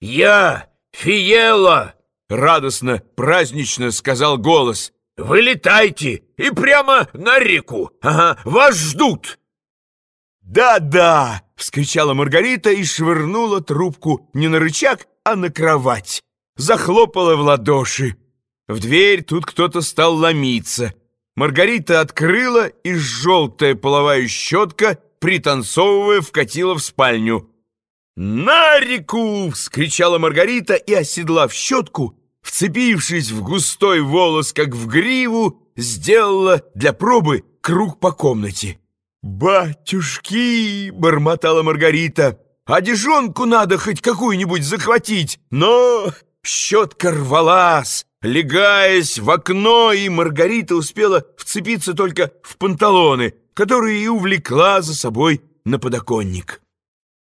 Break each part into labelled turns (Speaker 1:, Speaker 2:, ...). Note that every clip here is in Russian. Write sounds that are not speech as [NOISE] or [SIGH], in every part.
Speaker 1: Я, Фиела!» — радостно, празднично сказал голос. «Вылетайте и прямо на реку! Ага, вас ждут!»
Speaker 2: «Да-да!» — вскричала Маргарита и швырнула трубку не на рычаг, а на кровать. Захлопала в ладоши. В дверь тут кто-то стал ломиться. Маргарита открыла, и желтая половая щетка, пританцовывая, вкатила в спальню. «На реку!» — вскричала Маргарита и, оседлав щетку, вцепившись в густой волос, как в гриву, сделала для пробы круг по комнате. «Батюшки!» — бормотала Маргарита. «Одежонку надо хоть какую-нибудь захватить!» Но щетка рвалась, легаясь в окно, и Маргарита успела вцепиться только в панталоны, которые и увлекла за собой на подоконник.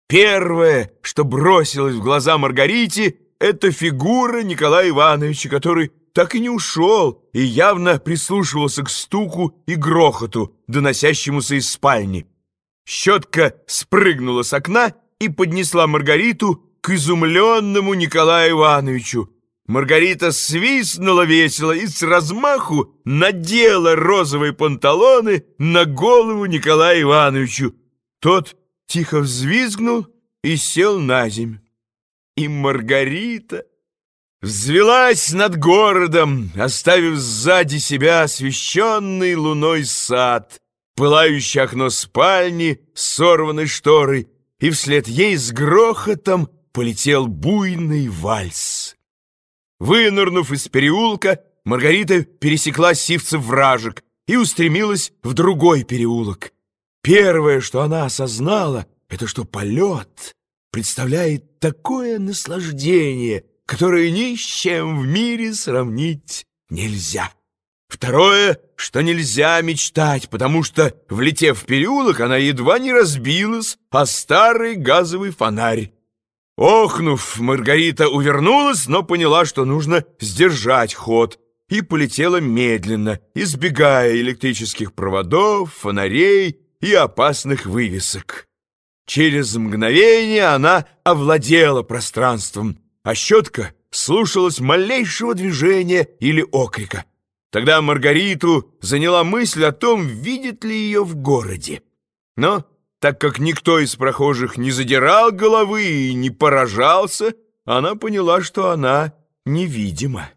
Speaker 2: Первое, что бросилось в глаза Маргарите, это фигура Николая Ивановича, который так и не ушел и явно прислушивался к стуку и грохоту, доносящемуся из спальни. Щетка спрыгнула с окна и поднесла Маргариту к изумленному Николаю Ивановичу. Маргарита свистнула весело и с размаху надела розовые панталоны на голову Николаю Ивановичу. Тот тихо взвизгнул и сел на земь. И Маргарита взвелась над городом, оставив сзади себя освещенный луной сад, пылающее окно спальни с сорванной шторой, и вслед ей с грохотом полетел буйный вальс. Вынырнув из переулка, Маргарита пересекла сивцев вражек и устремилась в другой переулок. Первое, что она осознала, это что полет представляет такое наслаждение, которое ни с чем в мире сравнить нельзя. Второе, что нельзя мечтать, потому что, влетев в переулок, она едва не разбилась о старый газовый фонарь. Охнув, Маргарита увернулась, но поняла, что нужно сдержать ход, и полетела медленно, избегая электрических проводов, фонарей и опасных вывесок. Через мгновение она овладела пространством, а щетка слушалась малейшего движения или окрика. Тогда Маргариту заняла мысль о том, видит ли ее в городе. Но так как никто из прохожих не задирал головы и не поражался, она поняла, что она невидима.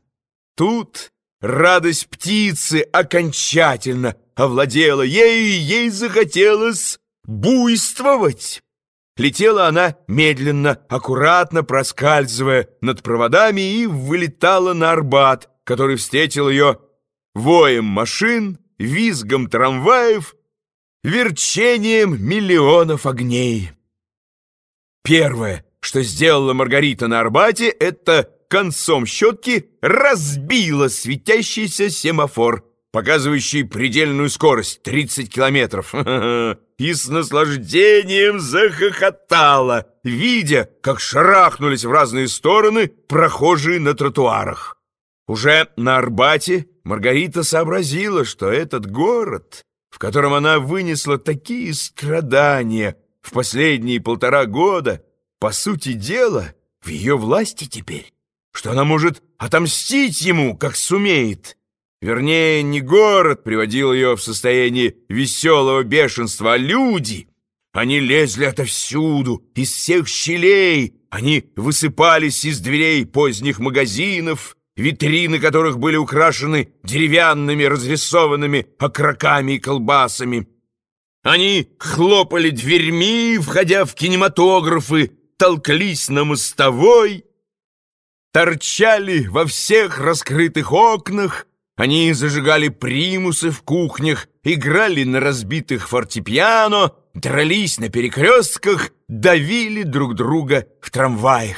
Speaker 2: Тут радость птицы окончательно овладела ею, и ей захотелось буйствовать. Летела она медленно, аккуратно проскальзывая над проводами и вылетала на Арбат, который встретил ее воем машин, визгом трамваев, верчением миллионов огней. Первое, что сделала Маргарита на Арбате, это концом щетки разбила светящийся семафор, показывающий предельную скорость 30 километров. [LAUGHS] И с наслаждением захохотала, видя, как шарахнулись в разные стороны прохожие на тротуарах. Уже на Арбате Маргарита сообразила, что этот город, в котором она вынесла такие страдания в последние полтора года, по сути дела, в ее власти теперь, что она может отомстить ему, как сумеет. Вернее, не город приводил ее в состояние веселого бешенства, а люди. Они лезли отовсюду, из всех щелей, они высыпались из дверей поздних магазинов, витрины которых были украшены деревянными разрисованными окроками и колбасами. Они хлопали дверьми, входя в кинематографы, толклись на мостовой, торчали во всех раскрытых окнах, они зажигали примусы в кухнях, играли на разбитых фортепиано, дрались на перекрестках, давили друг друга в трамваях.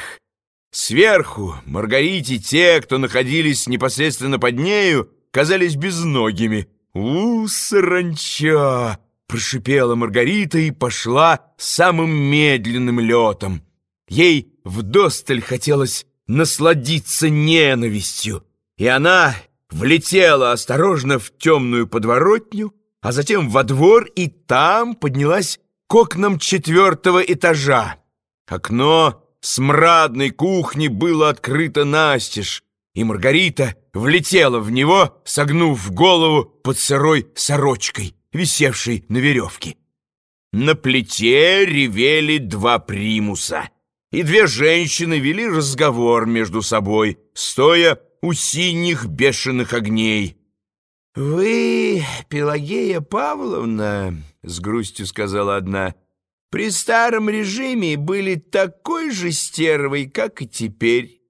Speaker 2: Сверху Маргарите те, кто находились непосредственно под нею, казались безногими. «У, саранча!» — прошипела Маргарита и пошла самым медленным летом. Ей вдосталь хотелось насладиться ненавистью, и она влетела осторожно в темную подворотню, а затем во двор и там поднялась к окнам четвертого этажа. Окно смрадной кухни было открыто настежь, и Маргарита влетела в него, согнув голову под сырой сорочкой, висевшей на веревке. На плите ревели два примуса, и две женщины вели разговор между собой, стоя у синих бешеных огней. «Вы, Пелагея Павловна, — с грустью сказала одна, — при старом режиме были такой же стервой, как и теперь».